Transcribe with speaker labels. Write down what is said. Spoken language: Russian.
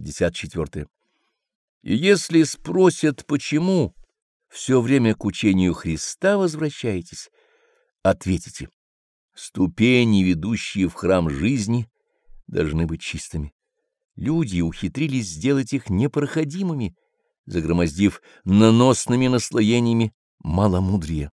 Speaker 1: 54. И если спросят, почему все время к учению Христа возвращаетесь, ответите, ступени, ведущие в храм жизни, должны быть чистыми. Люди ухитрились сделать их непроходимыми, загромоздив наносными наслоениями маломудрия.